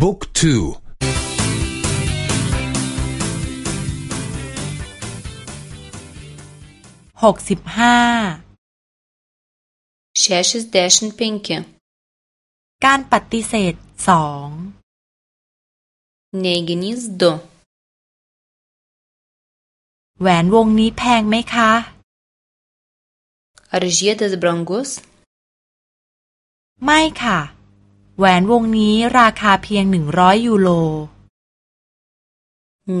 บุ๊กทูหกสิบห้าเชชิสเดชันพิงค์การปฏิเสธสองเนกินิสดแหวนวงนี้แพงไหมคะ Ar žiedas brangus ไม่ค่ะ แหวนวงนี้ราคาเพียงหนึ่งร้อยยูโร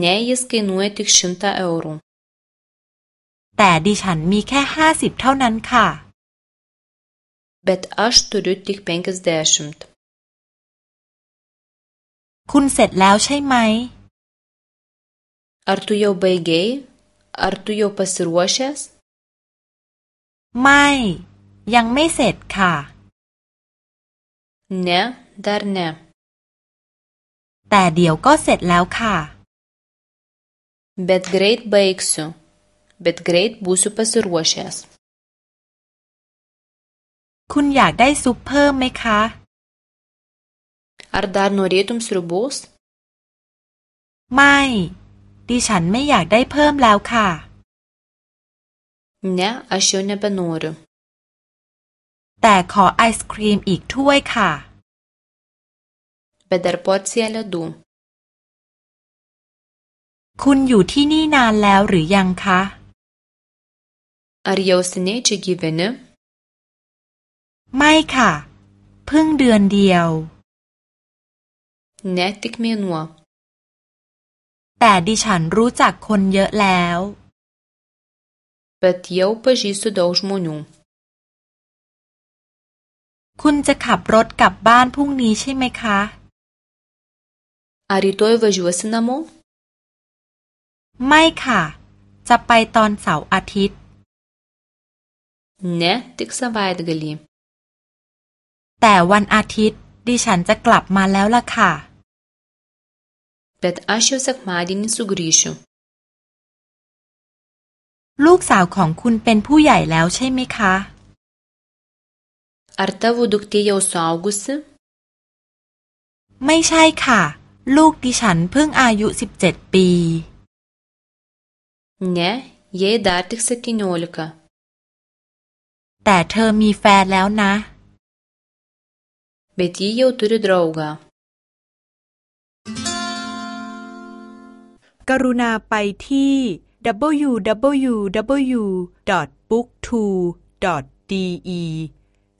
Ne jis kainuoja tik šimtą eurų แต่ดิฉันมีแค่ห้าสิบเท่านั้นค่ะ bet aš turiu tik penkiasdešimt คุณเสร็จแล้วใช่ไหม ar tu jau baigei ar tu jau pasiruošęs ไม่ ยังไม่เสร็จค่ะ ne dar ne แต่เดี๋ยวก็เสร็จแล้วค่ะ bet greit baigsiu bet greit būsiu pasiruošęs คุณอยากได้ซุปเพิ่มไหมคะ ar dar norėtum sriubos ไม่ ดิฉันไม่อยากได้เพิ่มแล้วค่ะ ne aš jau nebenoriu แต่ขอไอศครีมอีกถ้วยค่ะ bet dar porciją ledų คุณอยู่ที่นี่นานแล้วหรือยังคะ ar jau seniai čia gyveni ไม่ค่ะ เพิ่งเดือนเดียว ne tik mėnuo แต่ดิฉันรู้จักคนเยอะแล้ว bet jau pažįstu daug žmonių คุณจะขับรถกลับบ้านพรุ่งนี้ใช่ไหมคะ ar rytoj važiuosi namo ไม่ค่ะ จะไปตอนเสาร์อาทิตย์ ne tik savaitgalį แต่วันอาทิตย์ ดิฉันจะกลับมาแล้วล่ะค่ะ bet aš jau sekmadienį sugrįšiu ลูกสาวของคุณเป็นผู้ใหญ่แล้วใช่ไหมคะ ar tavo duktė jau suaugusi ไม่ใช่ค่ะ ลูกดิฉันเพิ่งอายุสิบเจ็ดปี ne jai dar tik septyniolika แต่เธอมีแฟนแล้วนะ bet ji jau turi draugą กรุณาไปที่ www.booktwo.de